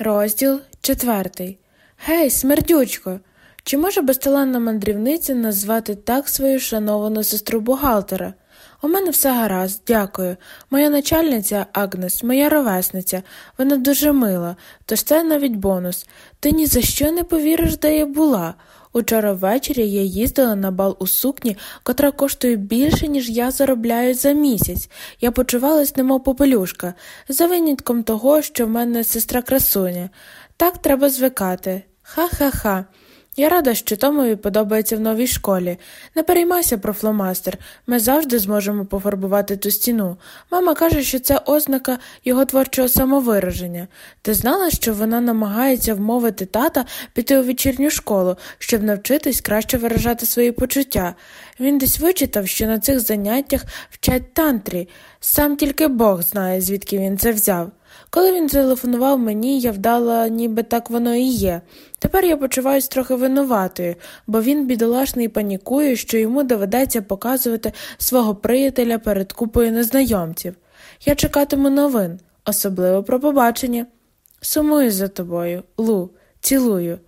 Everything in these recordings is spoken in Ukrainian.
Розділ четвертий. Гей, смердючко! Чи може безталанна мандрівниця назвати так свою шановану сестру бухгалтера? У мене все гаразд, дякую. Моя начальниця Агнес, моя ровесниця, вона дуже мила, тож це навіть бонус. Ти ні за що не повіриш, де я була. Учора ввечері я їздила на бал у сукні, котра коштує більше, ніж я заробляю за місяць. Я почувалась, немов попелюшка, за винятком того, що в мене сестра красуня. Так треба звикати. Ха-ха-ха. Я рада, що Томові подобається в новій школі. Не переймайся про фломастер, ми завжди зможемо пофарбувати ту стіну. Мама каже, що це ознака його творчого самовираження. Ти знала, що вона намагається вмовити тата піти у вечірню школу, щоб навчитись краще виражати свої почуття. Він десь вичитав, що на цих заняттях вчать тантрі. Сам тільки Бог знає, звідки він це взяв. Коли він телефонував мені, я вдала, ніби так воно і є. Тепер я почуваюся трохи винуватою, бо він бідолашний панікує, що йому доведеться показувати свого приятеля перед купою незнайомців. Я чекатиму новин, особливо про побачення. Сумую за тобою, Лу, цілую.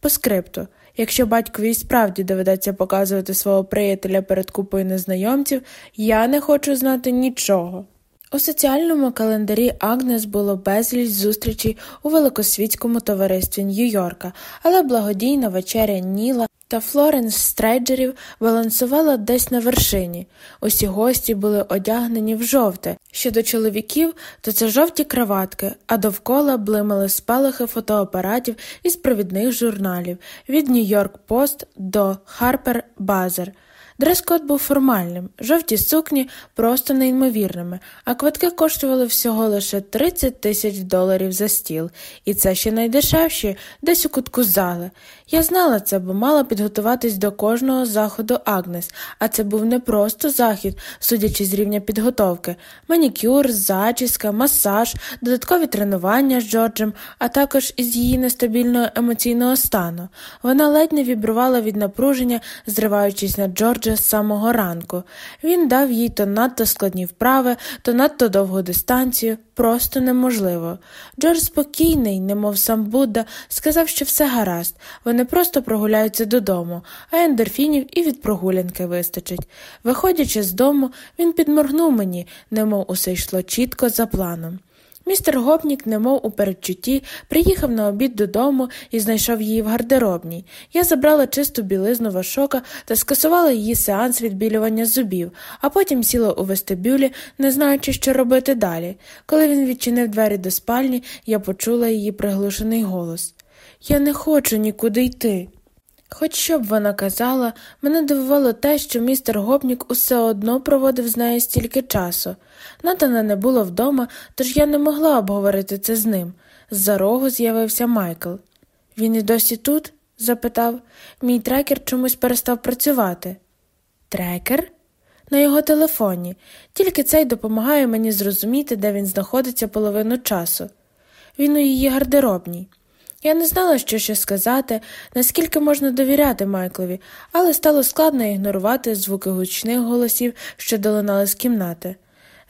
По скрипту. Якщо батькові справді доведеться показувати свого приятеля перед купою незнайомців, я не хочу знати нічого. У соціальному календарі Агнес було безліч зустрічей у великосвітському товаристві Нью-Йорка, але благодійна вечеря Ніла та Флоренс Стрейджерів балансувала десь на вершині. Усі гості були одягнені в жовте. Щодо чоловіків, то це жовті краватки, а довкола блимали спалахи фотоапаратів із провідних журналів від Нью-Йорк Пост до Харпер Базер. Дрес-код був формальним, жовті сукні просто неймовірними, а квитки коштували всього лише 30 тисяч доларів за стіл, і це ще найдешевші, десь у кутку зали. Я знала це, бо мала підготуватись до кожного заходу Агнес, а це був не просто захід, судячи з рівня підготовки, манікюр, зачіска, масаж, додаткові тренування з Джорджем, а також із її нестабільного емоційного стану. Вона ледь не вібрувала від напруження, зриваючись на Джорджа з самого ранку. Він дав їй то надто складні вправи, то надто довгу дистанцію, просто неможливо. Джордж спокійний, немов сам Будда, сказав, що все гаразд. Вони просто прогуляються додому, а ендорфінів і від прогулянки вистачить. Виходячи з дому, він підморгнув мені, немов усе йшло чітко за планом. Містер Гопнік, немов у передчутті, приїхав на обід додому і знайшов її в гардеробній. Я забрала чисту білизну вашока та скасувала її сеанс відбілювання зубів, а потім сіла у вестибюлі, не знаючи, що робити далі. Коли він відчинив двері до спальні, я почула її приглушений голос. Я не хочу нікуди йти. Хоч що б вона казала, мене дивувало те, що містер Гопнік усе одно проводив з нею стільки часу. Натана не було вдома, тож я не могла обговорити це з ним. З-за рогу з'явився Майкл. Він і досі тут? запитав. Мій трекер чомусь перестав працювати. Трекер? На його телефоні, тільки цей допомагає мені зрозуміти, де він знаходиться половину часу. Він у її гардеробній. Я не знала, що ще сказати, наскільки можна довіряти Майклові, але стало складно ігнорувати звуки гучних голосів, що долинали з кімнати.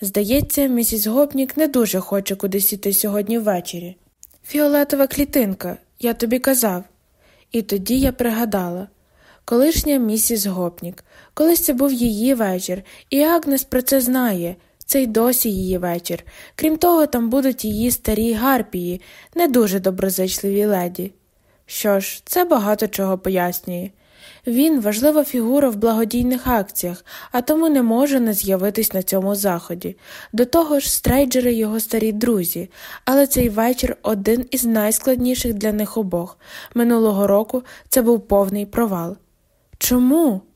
Здається, місіс Гопнік не дуже хоче кудись іти сьогодні ввечері. Фіолетова клітинка, я тобі казав. І тоді я пригадала колишня місіс Гопнік, колись це був її вечір, і Агнес про це знає. Це й досі її вечір. Крім того, там будуть її старі гарпії, не дуже доброзичливі леді. Що ж, це багато чого пояснює. Він важлива фігура в благодійних акціях, а тому не може не з'явитись на цьому заході. До того ж, стрейджери його старі друзі, але цей вечір один із найскладніших для них обох. Минулого року це був повний провал. Чому?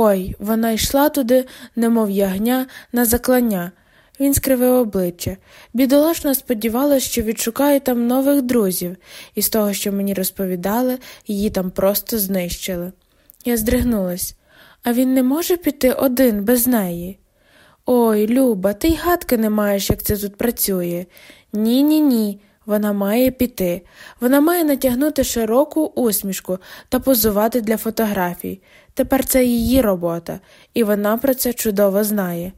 Ой, вона йшла туди, немов ягня, на заклання. Він скривив обличчя. Бідолашна сподівалася, що відшукає там нових друзів, і з того, що мені розповідали, її там просто знищили. Я здригнулась. А він не може піти один без неї. Ой, Люба, ти й гадки не маєш, як це тут працює. Ні, ні, ні. Вона має піти. Вона має натягнути широку усмішку та позувати для фотографій. Тепер це її робота, і вона про це чудово знає.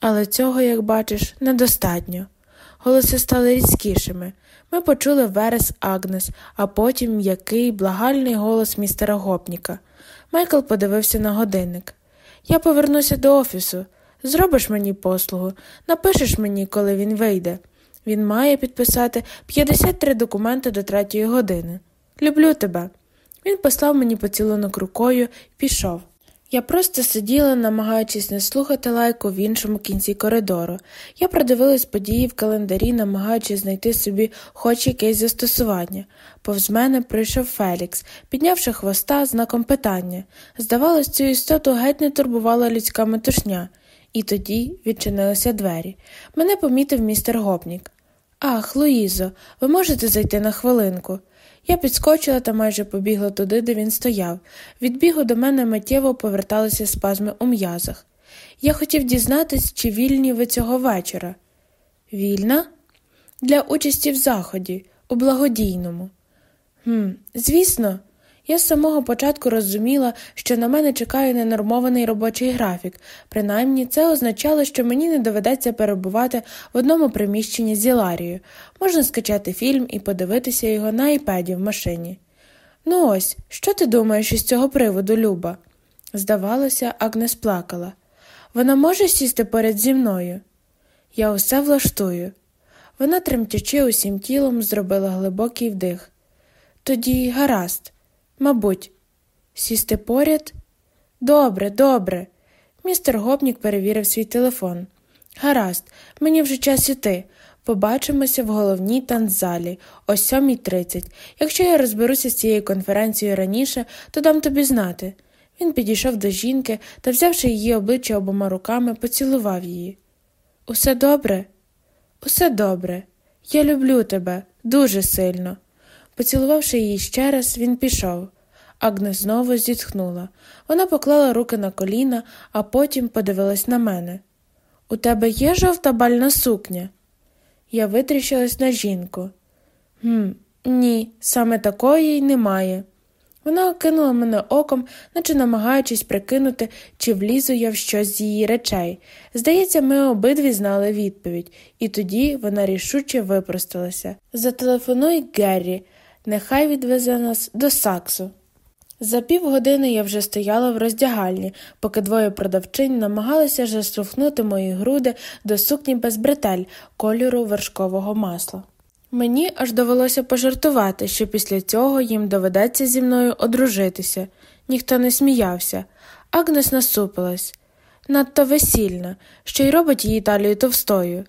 Але цього, як бачиш, недостатньо. Голоси стали різкішими. Ми почули верес Агнес, а потім м'який, благальний голос містера Гопніка. Майкл подивився на годинник. Я повернуся до офісу. Зробиш мені послугу, напишеш мені, коли він вийде. Він має підписати 53 документи до третьої години. Люблю тебе. Він послав мені поцілунок рукою і пішов. Я просто сиділа, намагаючись не слухати лайку в іншому кінці коридору. Я продивилась події в календарі, намагаючись знайти собі хоч якесь застосування. Повз мене прийшов Фелікс, піднявши хвоста знаком питання. Здавалось, цю істоту геть не турбувала людська метушня. І тоді відчинилися двері. Мене помітив містер Гопнік. Ах, Луїзо, ви можете зайти на хвилинку. Я підскочила та майже побігла туди, де він стояв. Від бігу до мене миттєво поверталися спазми у м'язах. Я хотів дізнатись, чи вільні ви цього вечора. Вільна? Для участі в заході, у благодійному. «Хм, Звісно, я з самого початку розуміла, що на мене чекає ненормований робочий графік, принаймні це означало, що мені не доведеться перебувати в одному приміщенні з Іларією. Можна скачати фільм і подивитися його на айпеді в машині. Ну ось, що ти думаєш із цього приводу, Люба? Здавалося, Агнес плакала. Вона може сісти поряд зі мною? Я усе влаштую. Вона, тремтячи усім тілом, зробила глибокий вдих. Тоді гаразд. Мабуть, сісти поряд? Добре, добре. Містер Гопнік перевірив свій телефон. Гаразд, мені вже час іти. Побачимося в головній танцзалі о 7.30. Якщо я розберуся з цією конференцією раніше, то дам тобі знати. Він підійшов до жінки та, взявши її обличчя обома руками, поцілував її. Усе добре? Усе добре. Я люблю тебе дуже сильно. Поцілувавши її ще раз, він пішов. Агнес знову зітхнула. Вона поклала руки на коліна, а потім подивилась на мене. У тебе є жовта бальна сукня? Я витріщилась на жінку. «Гм, Ні, саме такої й немає. Вона окинула мене оком, наче намагаючись прикинути, чи влізу я в щось з її речей. Здається, ми обидві знали відповідь, і тоді вона рішуче випросталася. Зателефонуй Геррі, нехай відвезе нас до Саксу. За півгодини я вже стояла в роздягальні, поки двоє продавчинь намагалися заштовхнути мої груди до сукні без бретель кольору вершкового масла. Мені аж довелося пожартувати, що після цього їм доведеться зі мною одружитися. Ніхто не сміявся. Агнес насупилась надто весільна, що й робить її талію товстою.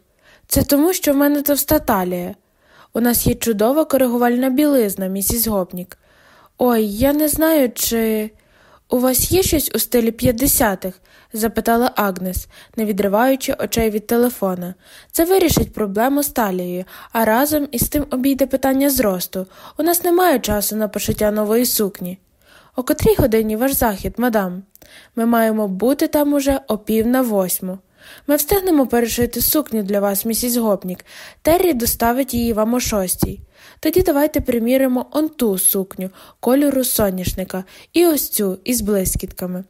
Це тому, що в мене товста талія. У нас є чудова коригувальна білизна, місіс Гопнік. Ой, я не знаю, чи. У вас є щось у стилі 50-х? запитала Агнес, не відриваючи очей від телефона. Це вирішить проблему з талією, а разом із тим обійде питання зросту. У нас немає часу на пошиття нової сукні. О котрій годині ваш захід, мадам? Ми маємо бути там уже о пів на восьму. Ми встигнемо перешити сукню для вас, місіс Гопнік. Террі доставить її вам о шостій. Тоді давайте приміримо он ту сукню кольору соняшника і ось цю із блискітками.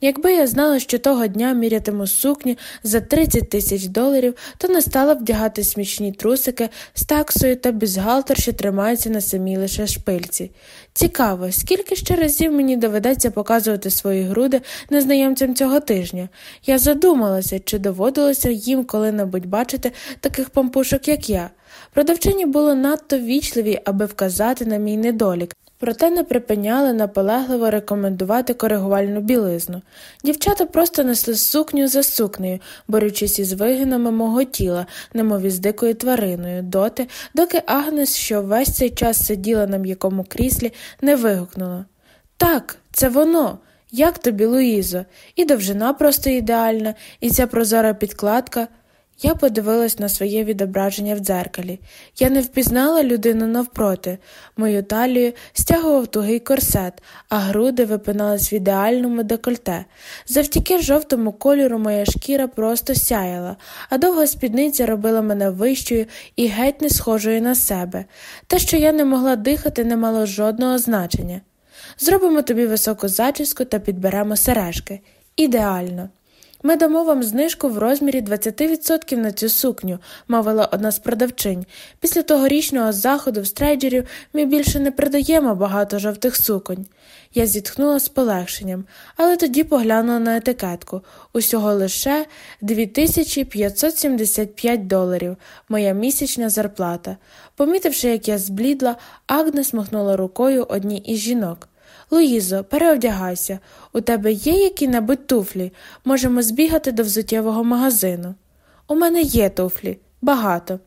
Якби я знала, що того дня мірятиму сукню за 30 тисяч доларів, то не стала вдягати смічні трусики з таксою та бюзгалтер, що тримаються на самій лише шпильці. Цікаво, скільки ще разів мені доведеться показувати свої груди незнайомцям цього тижня. Я задумалася, чи доводилося їм коли-небудь бачити таких пампушок, як я. Продавчині було надто вічливі, аби вказати на мій недолік, проте не припиняли наполегливо рекомендувати коригувальну білизну. Дівчата просто несли сукню за сукнею, борючись із вигинами мого тіла, немов із дикою твариною, доти, доки Агнес, що весь цей час сиділа на м'якому кріслі, не вигукнула Так, це воно. Як тобі, Луїзо, і довжина просто ідеальна, і ця прозора підкладка. Я подивилась на своє відображення в дзеркалі. Я не впізнала людину навпроти. Мою талію стягував тугий корсет, а груди випинались в ідеальному декольте. Завдяки жовтому кольору моя шкіра просто сяяла, а довга спідниця робила мене вищою і геть не схожою на себе. Те, що я не могла дихати, не мало жодного значення. Зробимо тобі високу зачіску та підберемо сережки. Ідеально. Ми дамо вам знижку в розмірі 20% на цю сукню, мовила одна з продавчинь. Після тогорічного заходу в стрейджерів ми більше не продаємо багато жовтих суконь. Я зітхнула з полегшенням, але тоді поглянула на етикетку усього лише 2575 доларів, моя місячна зарплата. Помітивши, як я зблідла, Агнес махнула рукою одній із жінок. Луїзо, переодягайся, у тебе є які-небудь туфлі. Можемо збігати до взуттєвого магазину. У мене є туфлі, багато.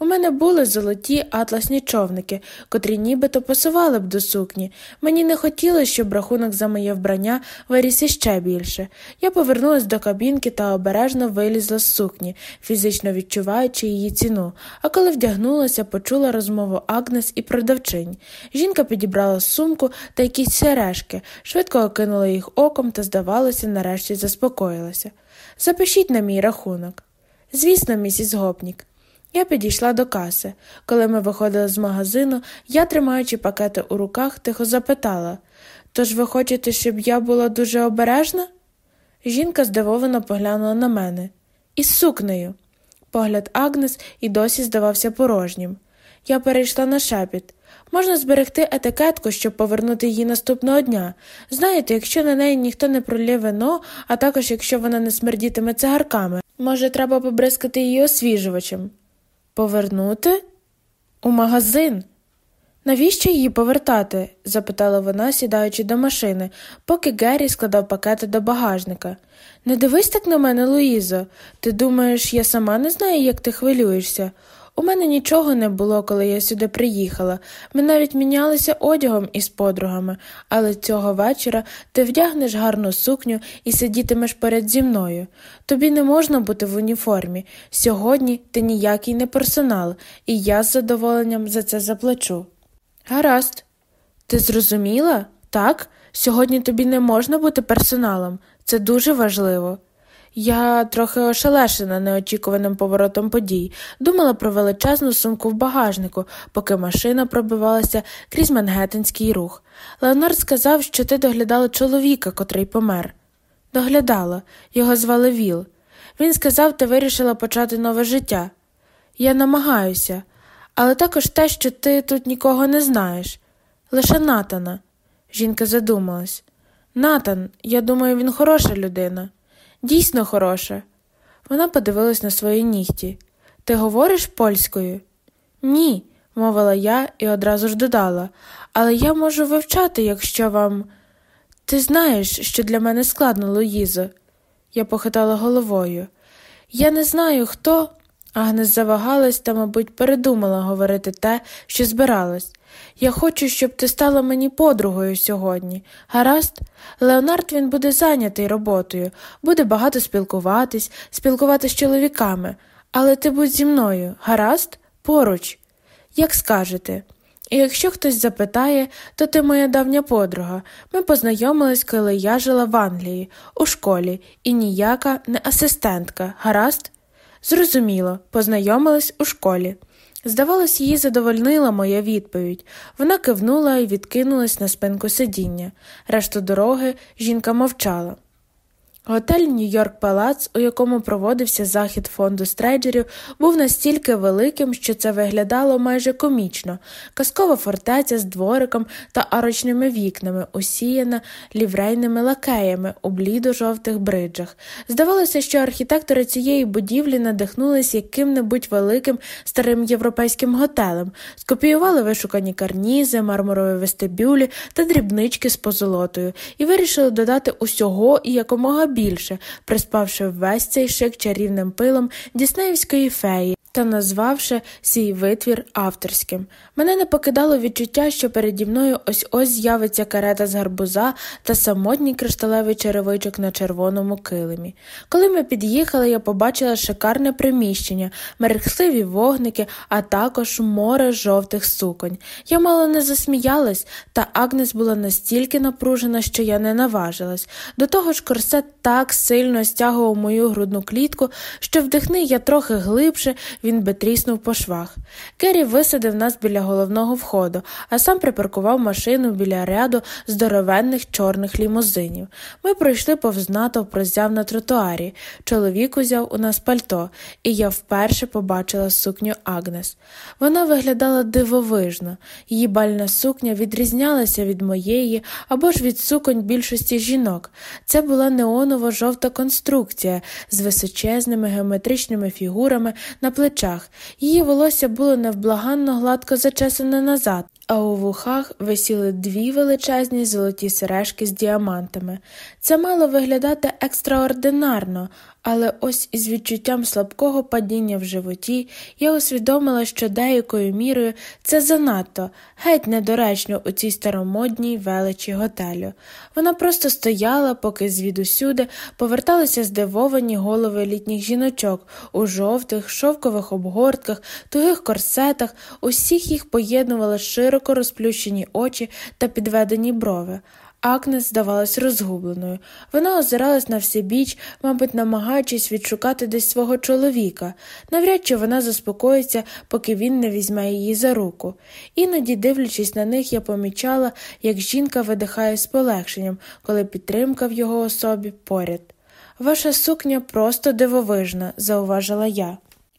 У мене були золоті атласні човники, котрі нібито пасували б до сукні. Мені не хотілося, щоб рахунок за моє вбрання виріс іще більше. Я повернулася до кабінки та обережно вилізла з сукні, фізично відчуваючи її ціну. А коли вдягнулася, почула розмову Агнес і продавчинь. Жінка підібрала сумку та якісь сережки, швидко окинула їх оком та, здавалося, нарешті заспокоїлася. Запишіть на мій рахунок. Звісно, місіс Гопнік. Я підійшла до каси. Коли ми виходили з магазину, я, тримаючи пакети у руках, тихо запитала Тож ви хочете, щоб я була дуже обережна? Жінка здивовано поглянула на мене. Із сукнею. Погляд Агнес і досі здавався порожнім. Я перейшла на шепіт. Можна зберегти етикетку, щоб повернути її наступного дня. Знаєте, якщо на неї ніхто не пролє вино, а також якщо вона не смердітиме цигарками, може, треба побризкати її освіжувачем. Повернути? У магазин. Навіщо її повертати? запитала вона, сідаючи до машини, поки Геррі складав пакети до багажника. Не дивись так на мене, Луїзо. Ти думаєш, я сама не знаю, як ти хвилюєшся. У мене нічого не було, коли я сюди приїхала. Ми навіть мінялися одягом із подругами, але цього вечора ти вдягнеш гарну сукню і сидітимеш перед зі мною. Тобі не можна бути в уніформі. Сьогодні ти ніякий не персонал, і я з задоволенням за це заплачу. Гаразд. Ти зрозуміла? Так? Сьогодні тобі не можна бути персоналом. Це дуже важливо. Я трохи ошелешена неочікуваним поворотом подій, думала про величезну сумку в багажнику, поки машина пробивалася крізь Мангеттенський рух. Леонард сказав, що ти доглядала чоловіка, котрий помер. Доглядала, його звали Віл. Він сказав, ти вирішила почати нове життя. Я намагаюся, але також те, що ти тут нікого не знаєш. Лише Натана. Жінка задумалась. Натан, я думаю, він хороша людина. Дійсно хороша. Вона подивилась на свої нігті. Ти говориш польською? Ні, мовила я і одразу ж додала, але я можу вивчати, якщо вам. Ти знаєш, що для мене складно, Луїзо. Я похитала головою. Я не знаю, хто. Агнес завагалась та, мабуть, передумала говорити те, що збиралась. Я хочу, щоб ти стала мені подругою сьогодні. Гаразд, Леонард він буде зайнятий роботою, буде багато спілкуватись, спілкуватись з чоловіками, але ти будь зі мною, гаразд, поруч, як скажете. І якщо хтось запитає, то ти моя давня подруга. Ми познайомились, коли я жила в Англії, у школі, і ніяка не асистентка, гаразд? Зрозуміло, познайомились у школі. Здавалось, її задовольнила моя відповідь. Вона кивнула і відкинулась на спинку сидіння. Решту дороги жінка мовчала. Готель Нью-Йорк Палац, у якому проводився захід фонду стрейджерів, був настільки великим, що це виглядало майже комічно казкова фортеця з двориком та арочними вікнами, усіяна ліврейними лакеями у блідо-жовтих бриджах. Здавалося, що архітектори цієї будівлі надихнулись яким-небудь великим старим європейським готелем, скопіювали вишукані карнізи, мармурові вестибюлі та дрібнички з позолотою і вирішили додати усього і якомога більше більше, приспавши весь цей шик чарівним пилом Діснеївської феї та назвавши свій витвір авторським. Мене не покидало відчуття, що переді мною ось ось з'явиться карета з гарбуза та самотній кришталевий черевичок на червоному килимі. Коли ми під'їхали, я побачила шикарне приміщення, мерехтливі вогники, а також море жовтих суконь. Я мало не засміялась, та Агнес була настільки напружена, що я не наважилась. До того ж, корсет так сильно стягував мою грудну клітку, що вдихни я трохи глибше він би тріснув по швах. Керрі висадив нас біля головного входу, а сам припаркував машину біля ряду здоровенних чорних лімузинів. Ми пройшли повз натовп роззяв на тротуарі. Чоловік узяв у нас пальто, і я вперше побачила сукню Агнес. Вона виглядала дивовижно. Її бальна сукня відрізнялася від моєї або ж від суконь більшості жінок. Це була неонова жовта конструкція з височезними геометричними фігурами на плечах. Її волосся було невблаганно гладко зачесане назад а у вухах висіли дві величезні золоті сережки з діамантами. Це мало виглядати екстраординарно, але ось із відчуттям слабкого падіння в животі я усвідомила, що деякою мірою це занадто, геть недоречно у цій старомодній величі готелю. Вона просто стояла, поки звідусюди поверталися здивовані голови літніх жіночок у жовтих, шовкових обгортках, тугих корсетах, усіх їх поєднували широко розплющені очі та підведені брови. Агнес здавалась розгубленою. Вона озиралась на всебіч, мабуть, намагаючись відшукати десь свого чоловіка. Навряд чи вона заспокоїться, поки він не візьме її за руку. Іноді, дивлячись на них, я помічала, як жінка видихає з полегшенням, коли підтримка в його особі поряд. Ваша сукня просто дивовижна, зауважила я.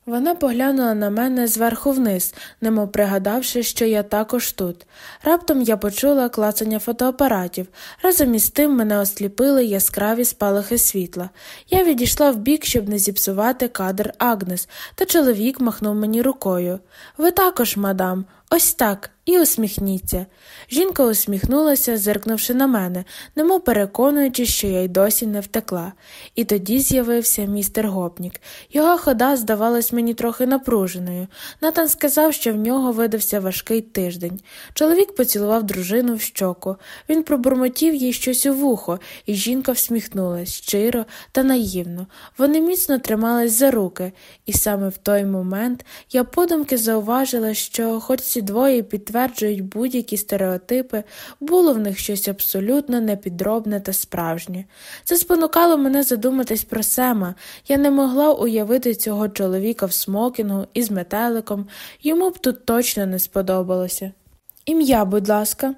Вона поглянула на мене зверху вниз, немов пригадавши, що я також тут. Раптом я почула клацання фотоапаратів. Разом із тим мене осліпили яскраві спалахи світла. Я відійшла вбік, щоб не зіпсувати кадр Агнес, та чоловік махнув мені рукою. Ви також, мадам, ось так і усміхніться. Жінка усміхнулася, зиркнувши на мене, немов переконуючись, що я й досі не втекла. І тоді з'явився містер гопнік. Його хода здавалась мені трохи напруженою. Натан сказав, що в нього видався важкий тиждень. Чоловік поцілував дружину в щоку. Він пробурмотів їй щось у вухо, і жінка всміхнулась щиро та наївно. Вони міцно тримались за руки, і саме в той момент я подумки зауважила, що, хоч ці двоє підтверджують будь-які стереотипи, було в них щось абсолютно непідробне та справжнє. Це спонукало мене задуматись про Сема. Я не могла уявити цього чоловіка в смокінгу із метеликом, йому б тут точно не сподобалося. Ім'я, будь ласка.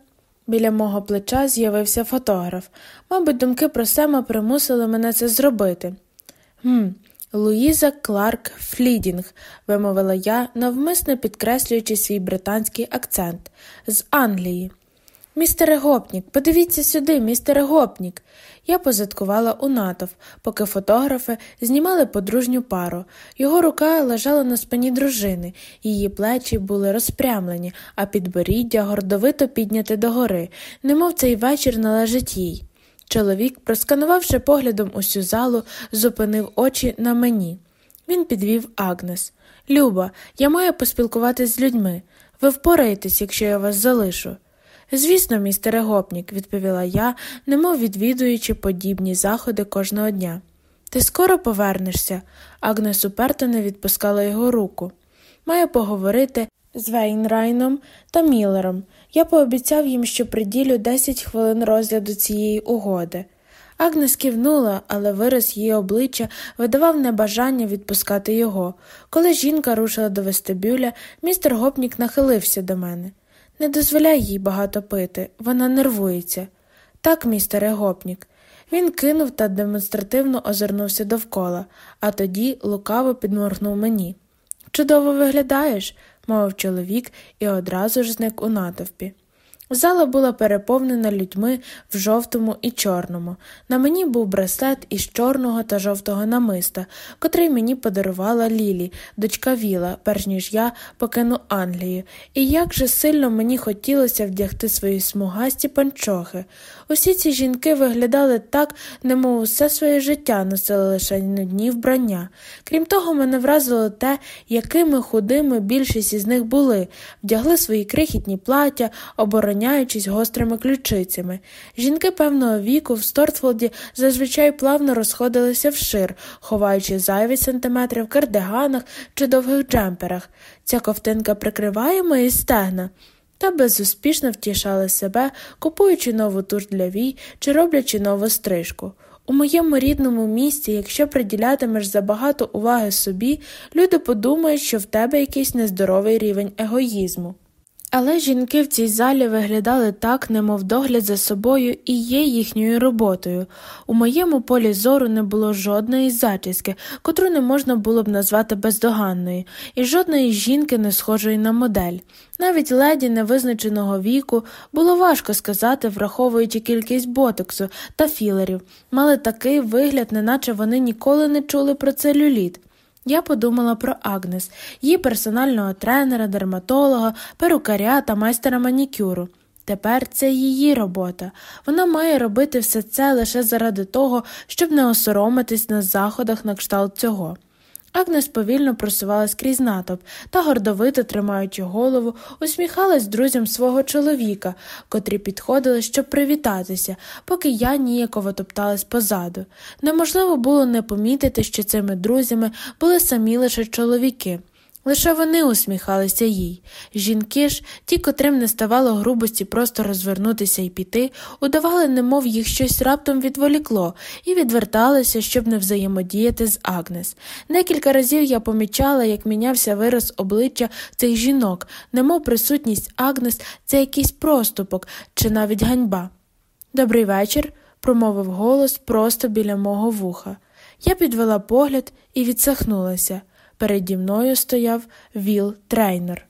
Біля мого плеча з'явився фотограф. Мабуть, думки про Сема примусили мене це зробити. «Хм, Луїза Кларк Флідінг, вимовила я, навмисно підкреслюючи свій британський акцент з Англії. Містере гопнік, подивіться сюди, містере гопнік. Я позадкувала у натовп, поки фотографи знімали подружню пару. Його рука лежала на спині дружини, її плечі були розпрямлені, а підборіддя гордовито підняте догори, немов цей вечір належить їй. Чоловік, просканувавши поглядом усю залу, зупинив очі на мені. Він підвів Агнес. Люба, я маю поспілкуватись з людьми. Ви впораєтесь, якщо я вас залишу. Звісно, містере гопнік, відповіла я, немов відвідуючи подібні заходи кожного дня. Ти скоро повернешся. Агнес уперто не відпускала його руку. Маю поговорити з Вейнрайном та Міллером. Я пообіцяв їм, що приділю 10 хвилин розгляду цієї угоди. Агнес кивнула, але вираз її обличчя видавав небажання відпускати його. Коли жінка рушила до вестибюля, містер гопнік нахилився до мене. Не дозволяй їй багато пити, вона нервується. Так, містере гопнік. Він кинув та демонстративно озирнувся довкола, а тоді лукаво підморгнув мені. Чудово виглядаєш, мовив чоловік і одразу ж зник у натовпі. Зала була переповнена людьми в жовтому і чорному. На мені був браслет із чорного та жовтого намиста, котрий мені подарувала Лілі, дочка Віла, перш ніж я покину Англію, і як же сильно мені хотілося вдягти свої смугасті панчохи. Усі ці жінки виглядали так, немов усе своє життя носили лише нудні вбрання. Крім того, мене вразило те, якими худими більшість із них були, вдягли свої крихітні плаття, обороняючись гострими ключицями. Жінки певного віку в Стортфолді зазвичай плавно розходилися вшир, ховаючи зайві сантиметри в кардиганах чи довгих джемперах. Ця ковтинка прикриває мої стегна та безуспішно втішали себе, купуючи нову туш для вій чи роблячи нову стрижку. У моєму рідному місті, якщо приділятимеш забагато уваги собі, люди подумають, що в тебе якийсь нездоровий рівень егоїзму. Але жінки в цій залі виглядали так, немов догляд за собою і є їхньою роботою. У моєму полі зору не було жодної зачіски, котру не можна було б назвати бездоганною, і жодної жінки не схожої на модель. Навіть леді невизначеного віку було важко сказати, враховуючи кількість ботоксу та філерів, мали такий вигляд, неначе вони ніколи не чули про целюліт. Я подумала про Агнес, її персонального тренера, дерматолога, перукаря та майстера манікюру. Тепер це її робота. Вона має робити все це лише заради того, щоб не осоромитись на заходах на кшталт цього. Агнес повільно просувалась крізь натовп та, гордовито тримаючи голову, усміхалась друзям свого чоловіка, котрі підходили, щоб привітатися, поки я ніяково топталась позаду. Неможливо було не помітити, що цими друзями були самі лише чоловіки. Лише вони усміхалися їй. Жінки ж, ті, котрим не ставало грубості просто розвернутися і піти, удавали, немов їх щось раптом відволікло, і відверталися, щоб не взаємодіяти з Агнес. Декілька разів я помічала, як мінявся вираз обличчя цих жінок, немов присутність Агнес це якийсь проступок чи навіть ганьба. Добрий вечір, промовив голос просто біля мого вуха. Я підвела погляд і відсахнулася. Переді мною стояв Віл Трейнер.